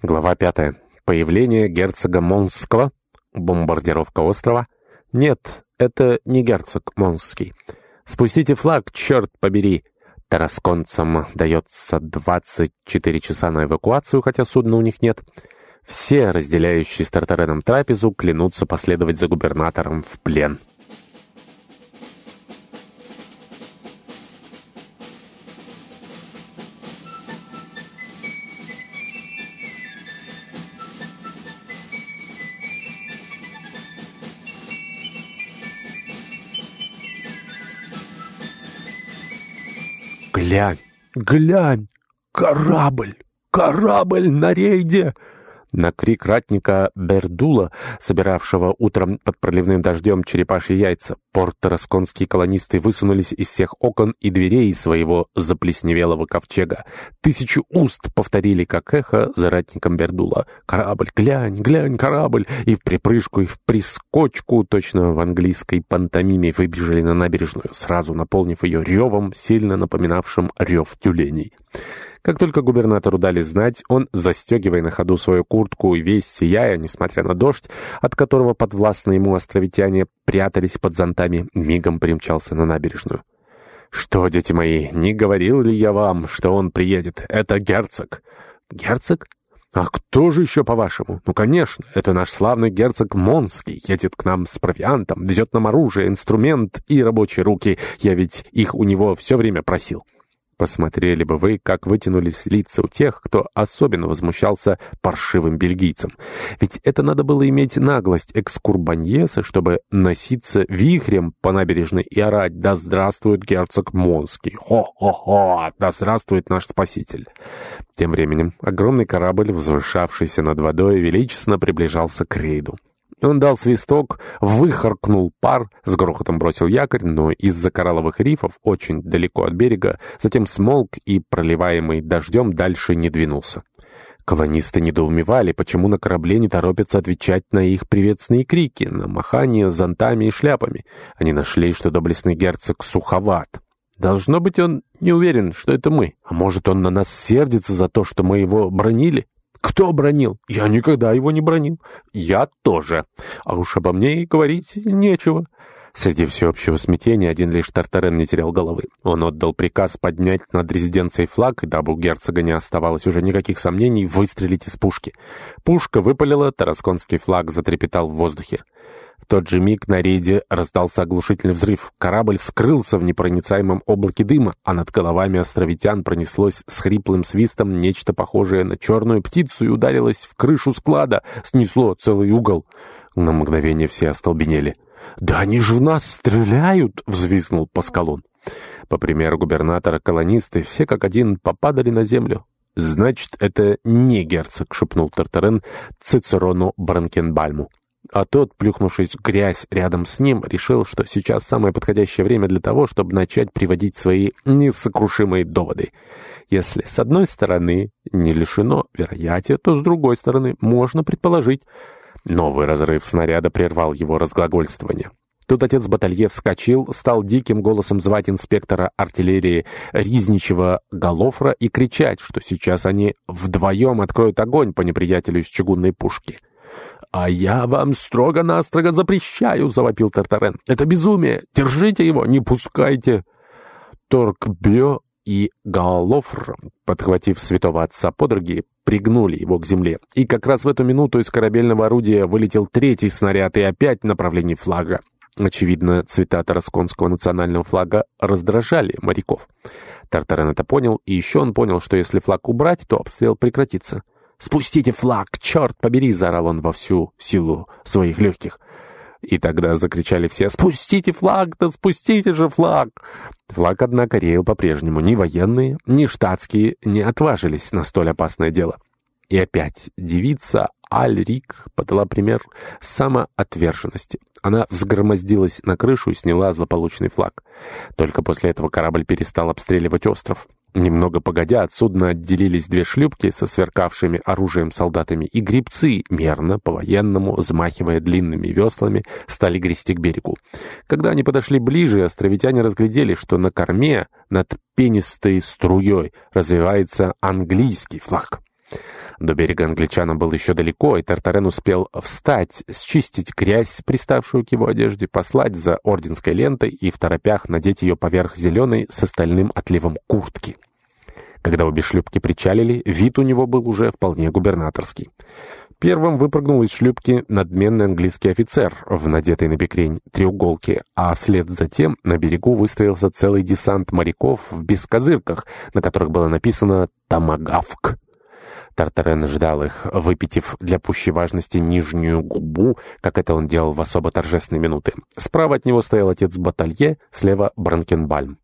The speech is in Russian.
Глава пятая. Появление герцога Монского. Бомбардировка острова. Нет, это не герцог Монский. Спустите флаг, черт побери. Тарасконцам дается 24 часа на эвакуацию, хотя судна у них нет. Все, разделяющие с Тартареном трапезу, клянутся последовать за губернатором в плен. «Глянь, глянь! Корабль! Корабль на рейде!» На крик ратника Бердула, собиравшего утром под проливным дождем черепашьи яйца, порто-росконские колонисты высунулись из всех окон и дверей своего заплесневелого ковчега. Тысячу уст повторили, как эхо, за ратником Бердула. «Корабль! Глянь, глянь, корабль!» И в припрыжку, и в прискочку, точно в английской пантомиме, выбежали на набережную, сразу наполнив ее ревом, сильно напоминавшим рев тюленей. Как только губернатору дали знать, он, застегивая на ходу свою куртку и весь сияя, несмотря на дождь, от которого подвластные ему островитяне прятались под зонтами, мигом примчался на набережную. «Что, дети мои, не говорил ли я вам, что он приедет? Это герцог». «Герцог? А кто же еще, по-вашему? Ну, конечно, это наш славный герцог Монский. Едет к нам с провиантом, везет нам оружие, инструмент и рабочие руки. Я ведь их у него все время просил». Посмотрели бы вы, как вытянулись лица у тех, кто особенно возмущался паршивым бельгийцам. Ведь это надо было иметь наглость экскурбаньеса, чтобы носиться вихрем по набережной и орать «Да здравствует герцог Монский! Хо-хо-хо! Да здравствует наш спаситель!» Тем временем огромный корабль, возвышавшийся над водой, величественно приближался к рейду. Он дал свисток, выхаркнул пар, с грохотом бросил якорь, но из-за коралловых рифов, очень далеко от берега, затем смолк и, проливаемый дождем, дальше не двинулся. Колонисты недоумевали, почему на корабле не торопятся отвечать на их приветственные крики, на махание зонтами и шляпами. Они нашли, что доблестный герцог суховат. Должно быть, он не уверен, что это мы. А может, он на нас сердится за то, что мы его бронили? Кто бронил? Я никогда его не бронил. Я тоже. А уж обо мне и говорить нечего. Среди всеобщего смятения один лишь Тартарен не терял головы. Он отдал приказ поднять над резиденцией флаг, и дабы у герцога не оставалось уже никаких сомнений, выстрелить из пушки. Пушка выпалила, тарасконский флаг затрепетал в воздухе. В тот же миг на рейде раздался оглушительный взрыв. Корабль скрылся в непроницаемом облаке дыма, а над головами островитян пронеслось с хриплым свистом нечто похожее на черную птицу и ударилось в крышу склада, снесло целый угол. На мгновение все остолбенели. «Да они же в нас стреляют!» — взвизгнул Паскалон. По примеру губернатора, колонисты все как один попадали на землю. «Значит, это не герцог», — шепнул Тартарен Цицерону Бранкенбальму. А тот, плюхнувшись в грязь рядом с ним, решил, что сейчас самое подходящее время для того, чтобы начать приводить свои несокрушимые доводы. Если с одной стороны не лишено вероятия, то с другой стороны можно предположить. Новый разрыв снаряда прервал его разглагольствование. Тут отец Баталье вскочил, стал диким голосом звать инспектора артиллерии Ризничего Голофра и кричать, что сейчас они вдвоем откроют огонь по неприятелю из чугунной пушки. «А я вам строго-настрого запрещаю!» — завопил Тартарен. «Это безумие! Держите его, не пускайте!» Торкбё и Гаолофр, подхватив святого отца подруги, пригнули его к земле. И как раз в эту минуту из корабельного орудия вылетел третий снаряд и опять в направлении флага. Очевидно, цвета тарасконского национального флага раздражали моряков. Тартарен это понял, и еще он понял, что если флаг убрать, то обстрел прекратится. «Спустите флаг, черт побери!» — заорал он во всю силу своих легких. И тогда закричали все «Спустите флаг! Да спустите же флаг!» Флаг, однако, реял по-прежнему. Ни военные, ни штатские не отважились на столь опасное дело. И опять девица Аль-Рик подала пример самоотверженности. Она взгромоздилась на крышу и сняла злополучный флаг. Только после этого корабль перестал обстреливать остров. Немного погодя, от судна отделились две шлюпки со сверкавшими оружием солдатами, и грибцы, мерно, по-военному, взмахивая длинными веслами, стали грести к берегу. Когда они подошли ближе, островитяне разглядели, что на корме над пенистой струей развивается английский флаг. До берега англичанам было еще далеко, и Тартарен успел встать, счистить грязь, приставшую к его одежде, послать за орденской лентой и в торопях надеть ее поверх зеленой с остальным отливом куртки. Когда обе шлюпки причалили, вид у него был уже вполне губернаторский. Первым выпрыгнул из шлюпки надменный английский офицер в надетой на бекрень треуголке, а вслед за тем на берегу выстроился целый десант моряков в бескозырках, на которых было написано «Тамагавк». Тартарен ждал их, выпитив для пущей важности нижнюю губу, как это он делал в особо торжественные минуты. Справа от него стоял отец Баталье, слева — Бранкенбальм.